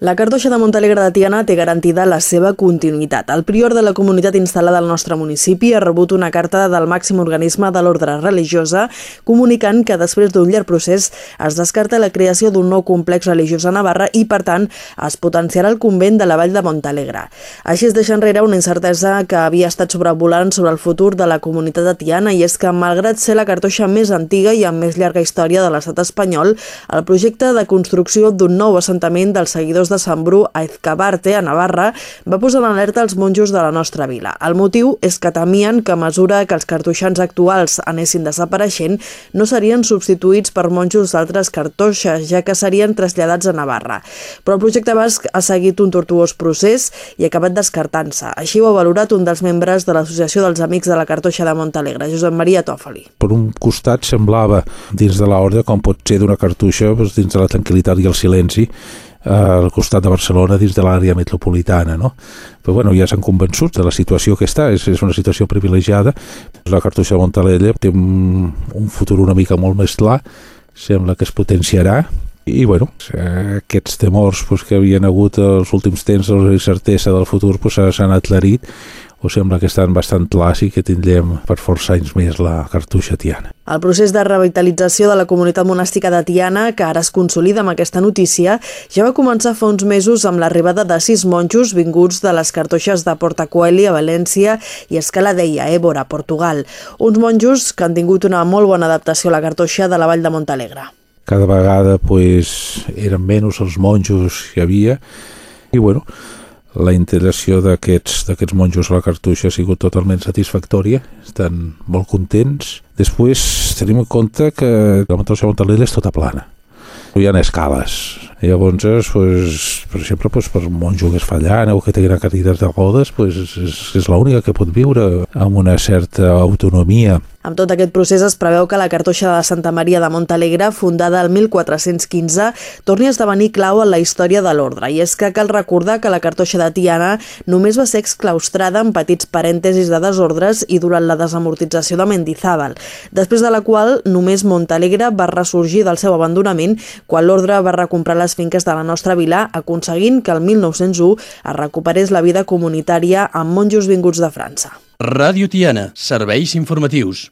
La cartoixa de Montalegre de Tiana té garantida la seva continuïtat. El prior de la comunitat instal·lada al nostre municipi ha rebut una carta del màxim organisme de l'ordre religiosa comunicant que després d'un llarg procés es descarta la creació d'un nou complex religiós a Navarra i, per tant, es potenciarà el convent de la Vall de Montalegre. Així es deixa enrere una incertesa que havia estat sobrevolant sobre el futur de la comunitat de Tiana i és que, malgrat ser la cartoixa més antiga i amb més llarga història de l'estat espanyol, el projecte de construcció d'un nou assentament dels seguidors de Sant Bru a Ezcabarte, a Navarra, va posar en alerta els monjos de la nostra vila. El motiu és que temien que a mesura que els cartoixans actuals anessin desapareixent, no serien substituïts per monjos d'altres cartoixes, ja que serien traslladats a Navarra. Però el projecte basc ha seguit un tortuós procés i ha acabat descartant-se. Així ho ha valorat un dels membres de l'Associació dels Amics de la Cartoixa de Montalegre, Josep Maria Tòfoli. Per un costat semblava, dins de l'ordre, com pot ser d'una cartoixa, doncs, dins de la tranquil·litat i el silenci, al costat de Barcelona dins de l'àrea metropolitana, no? Però bueno, ja s'han convençut de la situació que està, és, és una situació privilegiada. La cartoixa de Montalella té un, un futur una mica molt més clar, sembla que es potenciarà, i bueno, aquests temors pues, que havien hagut els últims temps, la incertesa del futur pues, s'han aclarit o sembla que estan bastant clars i que tindrem per força anys més la cartuixa tiana. El procés de revitalització de la comunitat monàstica de Tiana, que ara es consolida amb aquesta notícia, ja va començar fa uns mesos amb l'arribada de sis monjos vinguts de les cartoixes de Porta Coeli a València i Escaladella, Évora, Portugal. Uns monjos que han tingut una molt bona adaptació a la cartoixa de la Vall de Montalegre. Cada vegada pues, eren menys els monjos que hi havia i bueno, la integració d'aquests monjos a la cartuixa ha sigut totalment satisfactòria, estan molt contents. Després tenim en compte que la Montalegre Montalegre és tota plana, hi ha escales. Llavors, pues, per exemple, pues, per un monjo que es fa llana o que té gran de rodes, pues, és, és l'única que pot viure amb una certa autonomia amb tot aquest procés es preveu que la cartoixa de Santa Maria de Montalegre, fundada el 1415, torni a esdevenir clau en la història de l'ordre. I és que cal recordar que la cartoixa de Tiana només va ser exclaustrada en petits parèntesis de desordres i durant la desamortització de Mendizábal, després de la qual només Montalegre va ressorgir del seu abandonament quan l'ordre va recomprar les finques de la nostra vila, aconseguint que el 1901 es recuperés la vida comunitària amb monjos vinguts de França. Ràdio Tiana, serveis informatius.